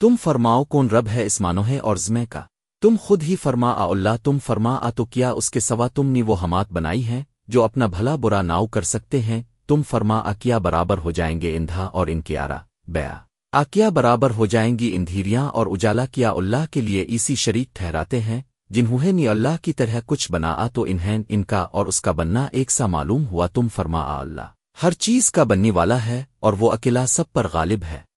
تم فرماؤ کون رب ہے اسمانو ہے اور زمے کا۔ تم خود ہی فرما، آ اللہ، تم فرما، آ تو کیا اس کے سوا تم نے وہ حمات بنائی ہیں جو اپنا بھلا برا ناؤ کر سکتے ہیں؟ تم فرما، آ کیا برابر ہو جائیں گے اندھا اور ان کے آرا۔ بیا۔ آ کیا برابر ہو جائیں گی اندھیریاں اور اجالا کیا اللہ کے لیے اسی شریک ٹھہراتے ہیں؟ جنہوں نے اللہ کی طرح کچھ بنا، آ تو انہیں ان کا اور اس کا بننا ایک سا معلوم ہوا۔ تم فرما، آ اللہ۔ ہر چیز کا بننے والا ہے اور وہ اکیلا سب پر غالب ہے۔